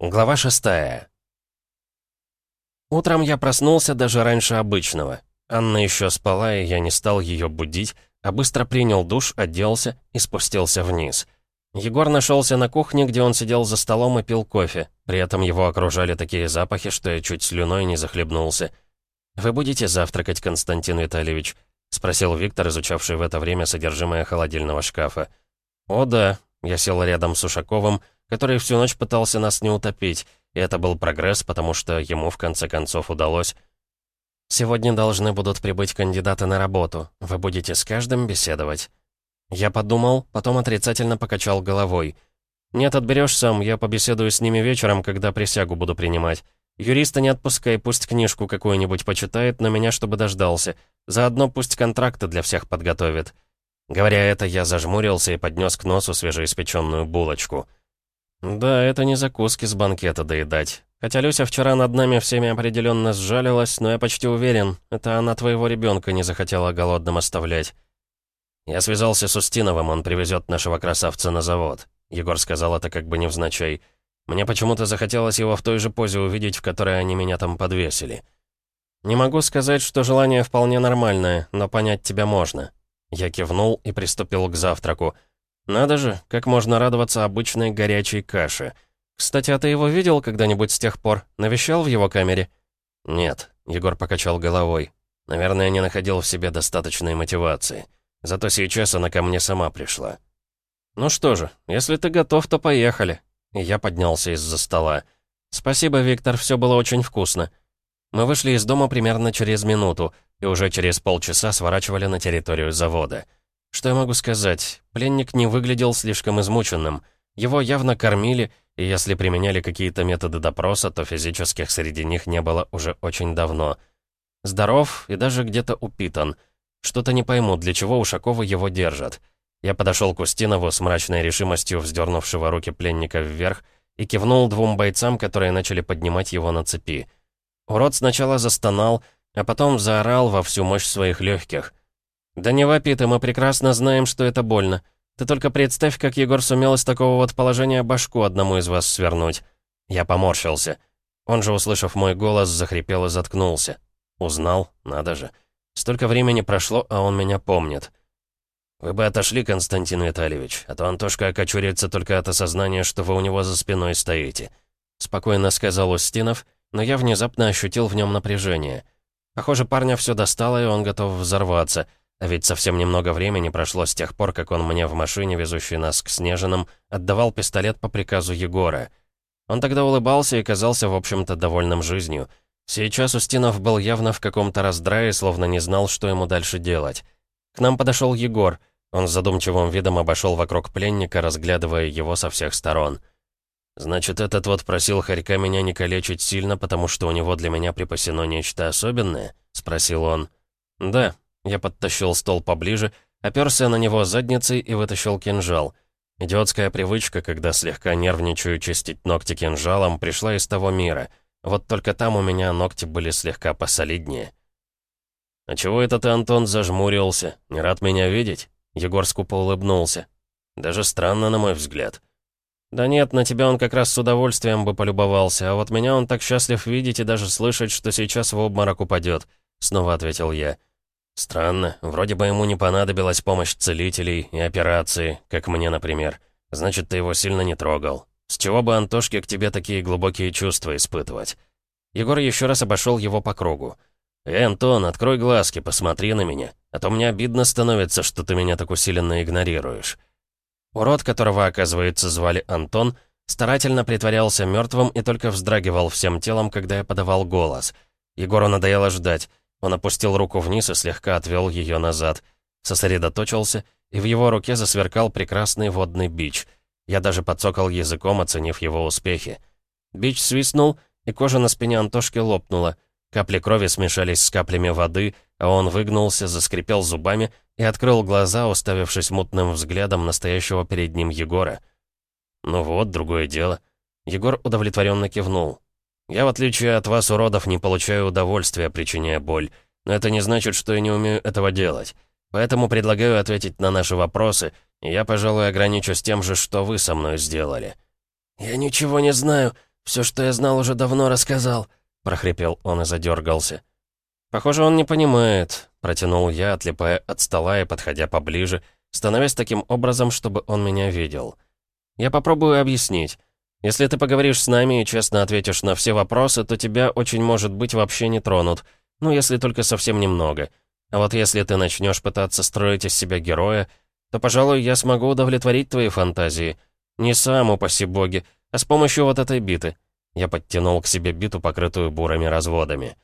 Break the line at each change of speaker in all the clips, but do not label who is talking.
Глава шестая. Утром я проснулся даже раньше обычного. Анна еще спала, и я не стал ее будить, а быстро принял душ, оделся и спустился вниз. Егор нашелся на кухне, где он сидел за столом и пил кофе. При этом его окружали такие запахи, что я чуть слюной не захлебнулся. «Вы будете завтракать, Константин Витальевич?» — спросил Виктор, изучавший в это время содержимое холодильного шкафа. «О да», — я сел рядом с Ушаковым, — который всю ночь пытался нас не утопить, и это был прогресс, потому что ему в конце концов удалось. «Сегодня должны будут прибыть кандидаты на работу. Вы будете с каждым беседовать?» Я подумал, потом отрицательно покачал головой. «Нет, отберешь сам, я побеседую с ними вечером, когда присягу буду принимать. Юриста не отпускай, пусть книжку какую-нибудь почитает, но меня чтобы дождался. Заодно пусть контракты для всех подготовит». Говоря это, я зажмурился и поднес к носу свежеиспеченную булочку. «Да, это не закуски с банкета доедать. Хотя Люся вчера над нами всеми определенно сжалилась, но я почти уверен, это она твоего ребенка не захотела голодным оставлять». «Я связался с Устиновым, он привезет нашего красавца на завод». Егор сказал это как бы невзначай. «Мне почему-то захотелось его в той же позе увидеть, в которой они меня там подвесили». «Не могу сказать, что желание вполне нормальное, но понять тебя можно». Я кивнул и приступил к завтраку. Надо же, как можно радоваться обычной горячей каше. Кстати, а ты его видел когда-нибудь с тех пор? Навещал в его камере? Нет, Егор покачал головой. Наверное, не находил в себе достаточной мотивации. Зато сейчас она ко мне сама пришла. Ну что же, если ты готов, то поехали. Я поднялся из-за стола. Спасибо, Виктор, все было очень вкусно. Мы вышли из дома примерно через минуту, и уже через полчаса сворачивали на территорию завода. Что я могу сказать? Пленник не выглядел слишком измученным. Его явно кормили, и если применяли какие-то методы допроса, то физических среди них не было уже очень давно. Здоров и даже где-то упитан. Что-то не пойму, для чего Ушакова его держат. Я подошел к Устинову с мрачной решимостью вздернувшего руки пленника вверх и кивнул двум бойцам, которые начали поднимать его на цепи. Урод сначала застонал, а потом заорал во всю мощь своих легких. «Да не вопи ты, мы прекрасно знаем, что это больно. Ты только представь, как Егор сумел из такого вот положения башку одному из вас свернуть». Я поморщился. Он же, услышав мой голос, захрипел и заткнулся. Узнал, надо же. Столько времени прошло, а он меня помнит. «Вы бы отошли, Константин Витальевич, а то Антошка окочурится только от осознания, что вы у него за спиной стоите», — спокойно сказал Устинов, но я внезапно ощутил в нем напряжение. Похоже, парня все достало, и он готов взорваться — а ведь совсем немного времени прошло с тех пор, как он мне в машине, везущей нас к Снежинам, отдавал пистолет по приказу Егора. Он тогда улыбался и казался, в общем-то, довольным жизнью. Сейчас Устинов был явно в каком-то раздрае, словно не знал, что ему дальше делать. К нам подошел Егор. Он с задумчивым видом обошел вокруг пленника, разглядывая его со всех сторон. «Значит, этот вот просил Харька меня не калечить сильно, потому что у него для меня припасено нечто особенное?» — спросил он. «Да», я подтащил стол поближе, оперся на него задницей и вытащил кинжал. Идиотская привычка, когда слегка нервничаю чистить ногти кинжалом, пришла из того мира. Вот только там у меня ногти были слегка посолиднее. «А чего это ты, Антон, зажмурился? Не рад меня видеть?» Егор скупо улыбнулся. «Даже странно, на мой взгляд». «Да нет, на тебя он как раз с удовольствием бы полюбовался, а вот меня он так счастлив видеть и даже слышать, что сейчас в обморок упадет», — снова ответил я. Странно, вроде бы ему не понадобилась помощь целителей и операции, как мне, например. Значит, ты его сильно не трогал. С чего бы Антошке к тебе такие глубокие чувства испытывать? Егор еще раз обошел его по кругу. «Эй, Антон, открой глазки, посмотри на меня, а то мне обидно становится, что ты меня так усиленно игнорируешь». Урод, которого, оказывается, звали Антон, старательно притворялся мертвым и только вздрагивал всем телом, когда я подавал голос. Егору надоело ждать. Он опустил руку вниз и слегка отвел ее назад. Сосредоточился, и в его руке засверкал прекрасный водный бич. Я даже подсокал языком, оценив его успехи. Бич свистнул, и кожа на спине Антошки лопнула. Капли крови смешались с каплями воды, а он выгнулся, заскрипел зубами и открыл глаза, уставившись мутным взглядом настоящего перед ним Егора. «Ну вот, другое дело». Егор удовлетворенно кивнул. Я, в отличие от вас, уродов, не получаю удовольствия, причиняя боль. Но это не значит, что я не умею этого делать. Поэтому предлагаю ответить на наши вопросы, и я, пожалуй, ограничусь тем же, что вы со мной сделали». «Я ничего не знаю,
Все, что я знал, уже давно рассказал», — прохрипел он и задергался.
«Похоже, он не понимает», — протянул я, отлипая от стола и подходя поближе, становясь таким образом, чтобы он меня видел. «Я попробую объяснить. Если ты поговоришь с нами и честно ответишь на все вопросы, то тебя, очень может быть, вообще не тронут. Ну, если только совсем немного. А вот если ты начнешь пытаться строить из себя героя, то, пожалуй, я смогу удовлетворить твои фантазии. Не сам, упаси боги, а с помощью вот этой биты». Я подтянул к себе биту, покрытую бурыми разводами.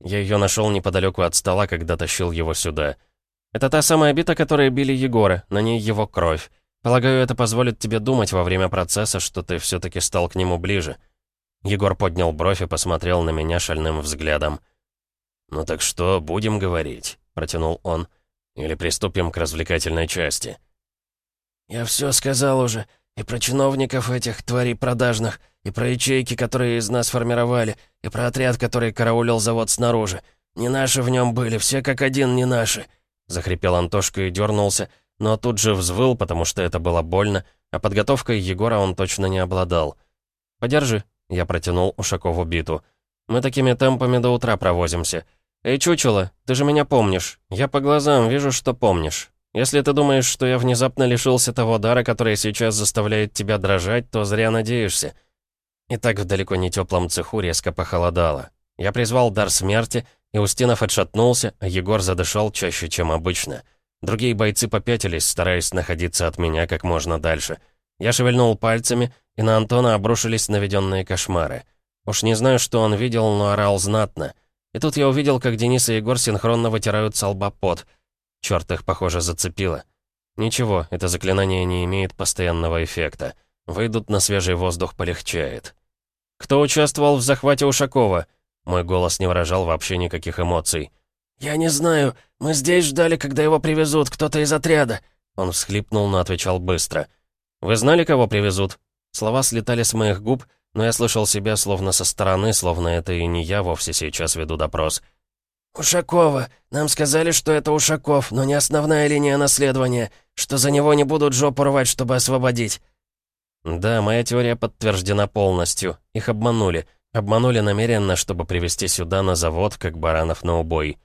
Я ее нашел неподалеку от стола, когда тащил его сюда. Это та самая бита, которая били Егора, на ней его кровь. Полагаю, это позволит тебе думать во время процесса, что ты все-таки стал к нему ближе. Егор поднял бровь и посмотрел на меня шальным взглядом. «Ну так что, будем говорить?» — протянул он. «Или приступим к развлекательной части?»
«Я все сказал уже. И про чиновников этих тварей продажных, и про ячейки, которые из нас формировали, и про отряд, который караулил завод снаружи. Не наши в нем были, все как один не наши». Захрипел Антошка и дернулся, но тут же взвыл, потому что это было больно, а подготовкой Егора он точно не обладал. «Подержи», — я протянул Ушакову биту. «Мы такими темпами до утра провозимся. «Эй, чучело, ты же меня помнишь. Я по глазам вижу, что помнишь. Если ты думаешь, что я внезапно лишился того дара, который сейчас заставляет тебя дрожать, то зря надеешься». И так в далеко не теплом цеху резко похолодало. Я призвал дар смерти, и Устинов отшатнулся, а Егор задышал чаще, чем обычно. Другие бойцы попятились, стараясь находиться от меня как можно дальше. Я шевельнул пальцами, и на Антона обрушились наведенные кошмары. Уж не знаю, что он видел, но орал знатно. И тут я увидел, как Денис и Егор синхронно вытирают с. Черт, их, похоже, зацепило. Ничего, это заклинание не имеет постоянного эффекта. Выйдут на свежий воздух, полегчает. «Кто участвовал в захвате Ушакова?» Мой голос не выражал вообще никаких эмоций. «Я не знаю. Мы здесь ждали, когда его привезут, кто-то из отряда».
Он всхлипнул, но отвечал быстро. «Вы знали, кого привезут?» Слова слетали с моих губ, но я слышал себя словно со стороны, словно это и не я вовсе сейчас веду допрос.
«Ушакова. Нам сказали, что это Ушаков, но не основная линия наследования, что за него не будут жопу рвать, чтобы освободить».
«Да, моя теория подтверждена полностью. Их обманули. Обманули намеренно, чтобы привести сюда на завод, как баранов на убой».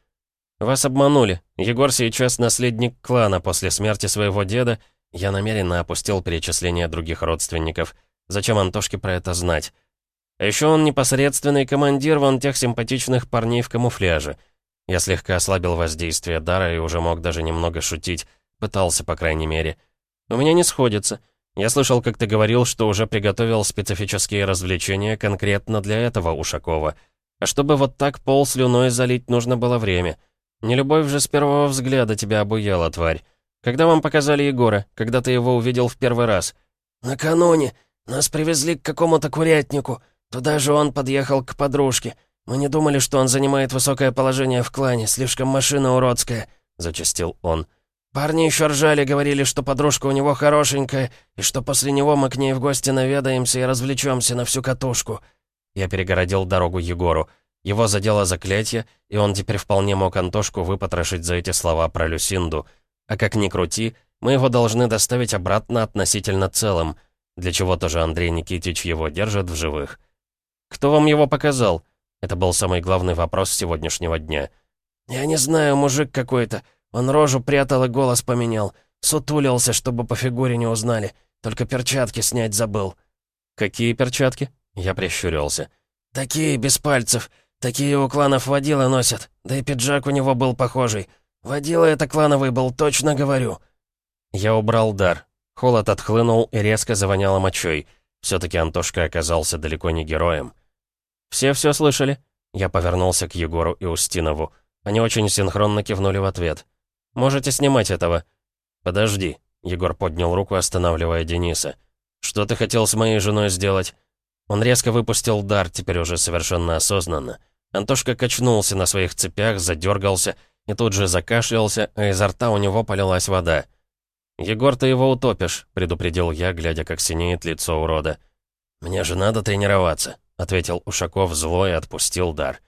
«Вас обманули. Егор сейчас наследник клана после смерти своего деда. Я намеренно опустил перечисление других родственников». Зачем Антошке про это знать? А еще он непосредственный командир вон тех симпатичных парней в камуфляже. Я слегка ослабил воздействие дара и уже мог даже немного шутить. Пытался, по крайней мере. У меня не сходится. Я слышал, как ты говорил, что уже приготовил специфические развлечения конкретно для этого Ушакова. А чтобы вот так пол слюной залить, нужно было время. Не любовь же с первого взгляда тебя обуяла, тварь. Когда вам показали Егора? Когда ты его увидел в первый раз?
«Накануне. «Нас привезли к какому-то курятнику. Туда же он подъехал к подружке. Мы не думали, что он занимает высокое положение в клане, слишком машина уродская», — зачастил он. «Парни еще ржали, говорили, что подружка у него хорошенькая, и что после него мы к ней в гости наведаемся и развлечемся на всю катушку».
Я перегородил дорогу Егору. Его задело заклятие, и он теперь вполне мог Антошку выпотрошить за эти слова про Люсинду. А как ни крути, мы его должны доставить обратно относительно целым — для чего тоже Андрей Никитич его держит в живых. «Кто вам его показал?» Это был самый главный вопрос сегодняшнего дня.
«Я не знаю, мужик какой-то. Он рожу прятал и голос поменял. Сутулился, чтобы по фигуре не узнали. Только перчатки снять забыл».
«Какие перчатки?» Я прищурился.
«Такие, без пальцев. Такие у кланов водила носят. Да и пиджак у него был похожий. Водила это клановый был, точно говорю».
Я убрал дар. Холод отхлынул и резко завоняло мочой. Все-таки Антошка оказался далеко не героем. «Все все слышали?» Я повернулся к Егору и Устинову. Они очень синхронно кивнули в ответ. «Можете снимать этого». «Подожди», — Егор поднял руку, останавливая Дениса. «Что ты хотел с моей женой сделать?» Он резко выпустил дар, теперь уже совершенно осознанно. Антошка качнулся на своих цепях, задергался и тут же закашлялся, а изо рта у него полилась вода. «Егор, ты его утопишь», — предупредил я, глядя, как синеет лицо урода. «Мне же надо тренироваться», — ответил Ушаков злой и отпустил дар.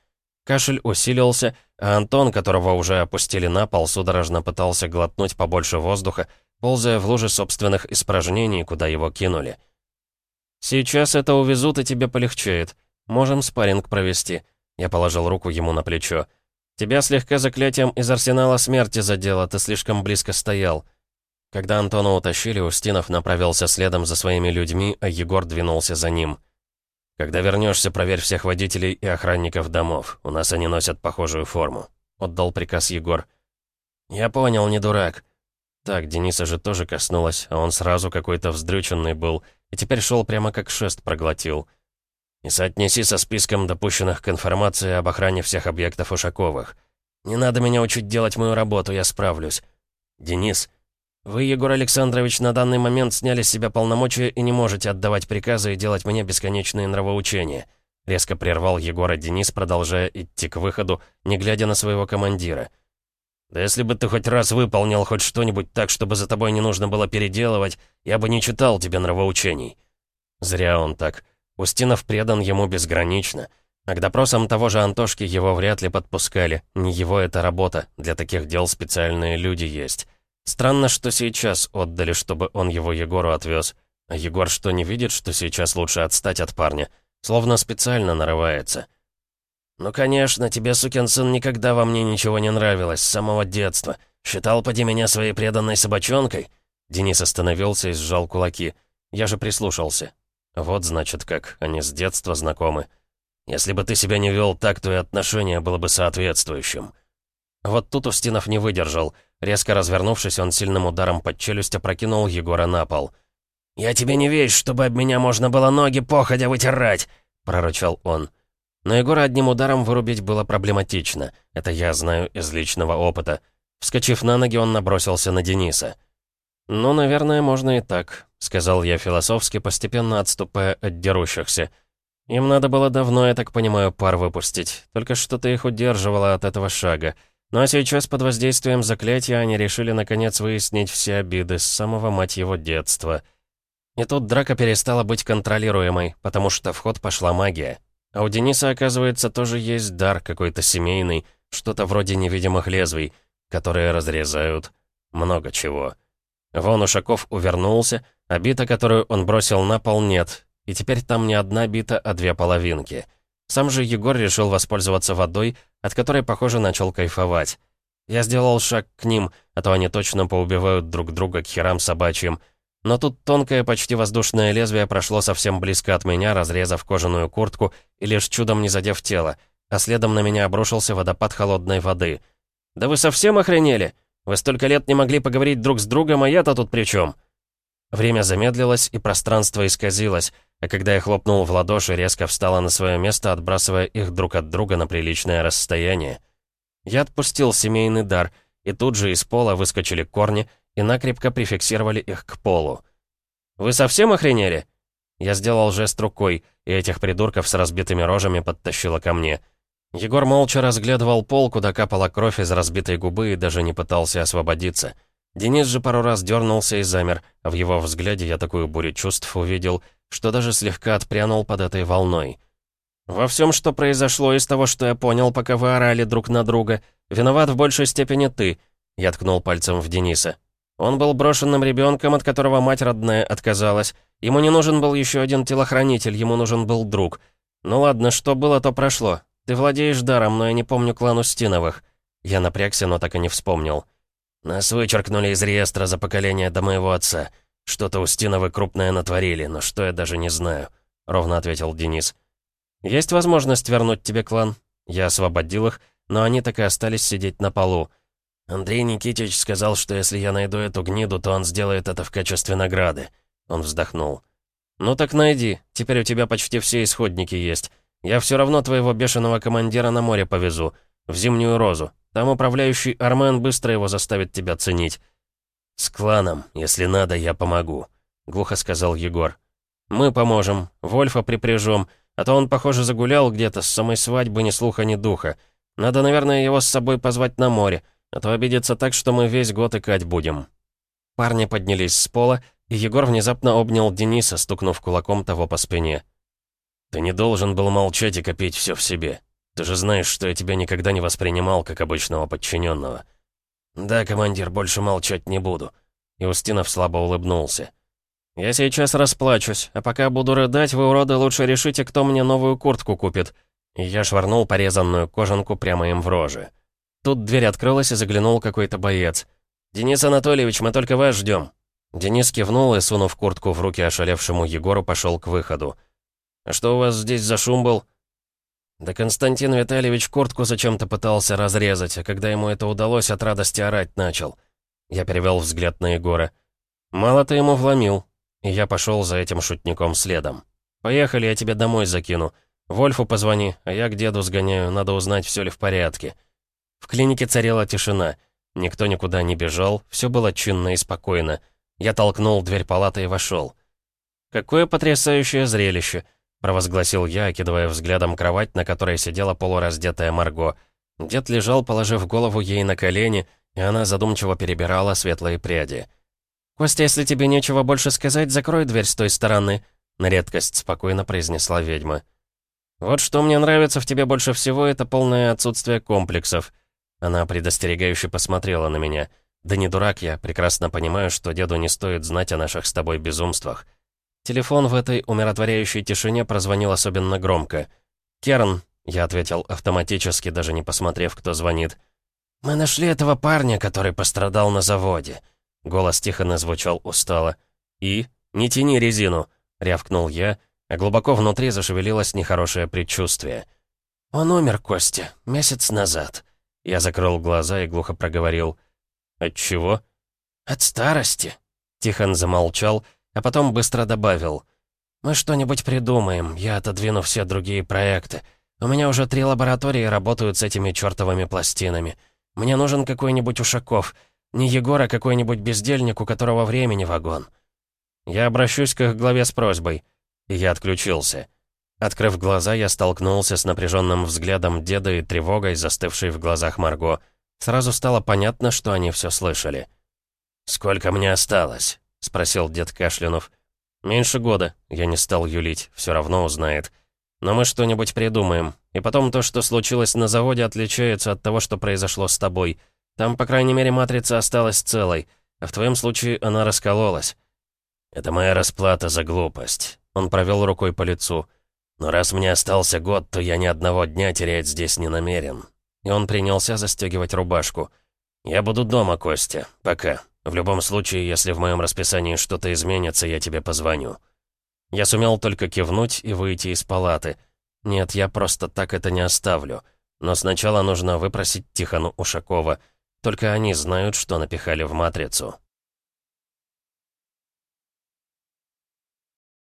Кашель усилился, а Антон, которого уже опустили на пол, судорожно пытался глотнуть побольше воздуха, ползая в луже собственных испражнений, куда его кинули. «Сейчас это увезут, и тебе полегчает. Можем спарринг провести». Я положил руку ему на плечо. «Тебя слегка заклятием из арсенала смерти задело, ты слишком близко стоял». Когда Антона утащили, Устинов направился следом за своими людьми, а Егор двинулся за ним. «Когда вернешься, проверь всех водителей и охранников домов. У нас они носят похожую форму», — отдал приказ Егор. «Я понял, не дурак». Так, Дениса же тоже коснулась, а он сразу какой-то вздрюченный был, и теперь шел прямо как шест проглотил. «И соотнеси со списком допущенных к информации об охране всех объектов Ушаковых. Не надо меня учить делать мою работу, я справлюсь. Денис, вы, Егор Александрович, на данный момент сняли с себя полномочия и не можете отдавать приказы и делать мне бесконечные нравоучения». Резко прервал Егора Денис, продолжая идти к выходу, не глядя на своего командира. «Да если бы ты хоть раз выполнил хоть что-нибудь так, чтобы за тобой не нужно было переделывать, я бы не читал тебе нравоучений». Зря он так. Устинов предан ему безгранично. А к допросам того же Антошки его вряд ли подпускали. Не его это работа, для таких дел специальные люди есть. Странно, что сейчас отдали, чтобы он его Егору отвез. А Егор что, не видит, что сейчас лучше отстать от парня? Словно специально нарывается. «Ну, конечно, тебе, сукин сын, никогда во мне ничего не нравилось, с самого детства. Считал, поди меня своей преданной собачонкой?» Денис остановился и сжал кулаки. Я же прислушался. Вот, значит, как, они с детства знакомы. Если бы ты себя не вел так, то и отношение было бы соответствующим. Вот тут Устинов не выдержал. Резко развернувшись, он сильным ударом под челюсть опрокинул Егора на пол. «Я тебе не вещь, чтобы об меня можно было ноги походя вытирать!» — прорычал он. Но Егора одним ударом вырубить было проблематично. Это я знаю из личного опыта. Вскочив на ноги, он набросился на Дениса. «Ну, наверное, можно и так», — сказал я философски, постепенно отступая от дерущихся. «Им надо было давно, я так понимаю, пар выпустить. Только что-то их удерживало от этого шага. Ну а сейчас под воздействием заклятия они решили наконец выяснить все обиды с самого, мать его, детства». И тут драка перестала быть контролируемой, потому что в ход пошла магия. А у Дениса, оказывается, тоже есть дар какой-то семейный, что-то вроде невидимых лезвий, которые разрезают много чего. Вон Ушаков увернулся, а бита, которую он бросил на пол, нет, и теперь там не одна бита, а две половинки. Сам же Егор решил воспользоваться водой, от которой, похоже, начал кайфовать. Я сделал шаг к ним, а то они точно поубивают друг друга к херам собачьим, но тут тонкое, почти воздушное лезвие прошло совсем близко от меня, разрезав кожаную куртку и лишь чудом не задев тело, а следом на меня обрушился водопад холодной воды. «Да вы совсем охренели? Вы столько лет не могли поговорить друг с другом, а я-то тут при чем?» Время замедлилось, и пространство исказилось, а когда я хлопнул в ладоши, резко встала на свое место, отбрасывая их друг от друга на приличное расстояние. Я отпустил семейный дар, и тут же из пола выскочили корни, и накрепко прификсировали их к полу. «Вы совсем охренели?» Я сделал жест рукой, и этих придурков с разбитыми рожами подтащило ко мне. Егор молча разглядывал пол, куда капала кровь из разбитой губы и даже не пытался освободиться. Денис же пару раз дернулся и замер, а в его взгляде я такую бурю чувств увидел, что даже слегка отпрянул под этой волной. «Во всем, что произошло из того, что я понял, пока вы орали друг на друга, виноват в большей степени ты», — я ткнул пальцем в Дениса. Он был брошенным ребенком, от которого мать родная отказалась. Ему не нужен был еще один телохранитель, ему нужен был друг. Ну ладно, что было, то прошло. Ты владеешь даром, но я не помню клан Устиновых. Я напрягся, но так и не вспомнил. Нас вычеркнули из реестра за поколение до моего отца. Что-то Устиновы крупное натворили, но что я даже не знаю. Ровно ответил Денис. Есть возможность вернуть тебе клан? Я освободил их, но они так и остались сидеть на полу. Андрей Никитич сказал, что если я найду эту гниду, то он сделает это в качестве награды. Он вздохнул. «Ну так найди. Теперь у тебя почти все исходники есть. Я все равно твоего бешеного командира на море повезу. В Зимнюю Розу. Там управляющий Армен быстро его заставит тебя ценить». «С кланом, если надо, я помогу», — глухо сказал Егор. «Мы поможем. Вольфа припряжем. А то он, похоже, загулял где-то с самой свадьбы ни слуха, ни духа. Надо, наверное, его с собой позвать на море. А то обидится так, что мы весь год икать будем». Парни поднялись с пола, и Егор внезапно обнял Дениса, стукнув кулаком того по спине. «Ты не должен был молчать и копить все в себе. Ты же знаешь, что я тебя никогда не воспринимал как обычного подчиненного». «Да, командир, больше молчать не буду». И Устинов слабо улыбнулся. «Я сейчас расплачусь, а пока буду рыдать, вы, уроды, лучше решите, кто мне новую куртку купит». И я швырнул порезанную кожанку прямо им в рожи. Тут дверь открылась и заглянул какой-то боец. «Денис Анатольевич, мы только вас ждем. Денис кивнул и, сунув куртку в руки ошалевшему Егору, пошел к выходу. «А что у вас здесь за шум был?» Да Константин Витальевич куртку зачем-то пытался разрезать, а когда ему это удалось, от радости орать начал. Я перевел взгляд на Егора. «Мало ты ему вломил». И я пошел за этим шутником следом. «Поехали, я тебе домой закину. Вольфу позвони, а я к деду сгоняю, надо узнать, все ли в порядке». В клинике царила тишина. Никто никуда не бежал, все было чинно и спокойно. Я толкнул дверь палаты и вошел. «Какое потрясающее зрелище!» — провозгласил я, окидывая взглядом кровать, на которой сидела полураздетая Марго. Дед лежал, положив голову ей на колени, и она задумчиво перебирала светлые пряди. «Костя, если тебе нечего больше сказать, закрой дверь с той стороны», — на редкость спокойно произнесла ведьма. «Вот что мне нравится в тебе больше всего, это полное отсутствие комплексов». Она предостерегающе посмотрела на меня. «Да не дурак я, прекрасно понимаю, что деду не стоит знать о наших с тобой безумствах». Телефон в этой умиротворяющей тишине прозвонил особенно громко. «Керн», — я ответил автоматически, даже не посмотрев, кто звонит. «Мы нашли этого парня, который пострадал на заводе». Голос Тихона звучал устало. «И? Не тяни резину!» — рявкнул я, а глубоко внутри зашевелилось нехорошее предчувствие. «Он умер, Костя, месяц назад». Я закрыл глаза и глухо проговорил. «От чего?» «От старости». Тихон замолчал, — а потом быстро добавил. «Мы что-нибудь придумаем, я отодвину все другие проекты. У меня уже три лаборатории работают с этими чертовыми пластинами. Мне нужен какой-нибудь Ушаков. Не Егор, а какой-нибудь бездельник, у которого времени вагон». «Я обращусь к их главе с просьбой». И я отключился. Открыв глаза, я столкнулся с напряженным взглядом деда и тревогой, застывшей в глазах Марго. Сразу стало понятно, что они все слышали. «Сколько мне осталось?» — спросил дед Кашлянов. «Меньше года», — я не стал юлить, все равно узнает. «Но мы что-нибудь придумаем. И потом то, что случилось на заводе, отличается от того, что произошло с тобой. Там, по крайней мере, матрица осталась целой, а в твоем случае она раскололась». «Это моя расплата за глупость», — он провел рукой по лицу. «Но раз мне остался год, то я ни одного дня терять здесь не намерен». И он принялся застегивать рубашку. «Я буду дома, Костя. Пока». В любом случае, если в моем расписании что-то изменится, я тебе позвоню». Я сумел только кивнуть и выйти из палаты. Нет, я просто так это не оставлю. Но сначала нужно выпросить Тихону Ушакова. Только они знают, что напихали в «Матрицу».